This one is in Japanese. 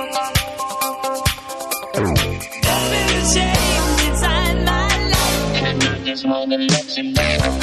Don't be ashamed inside my life. Let you know.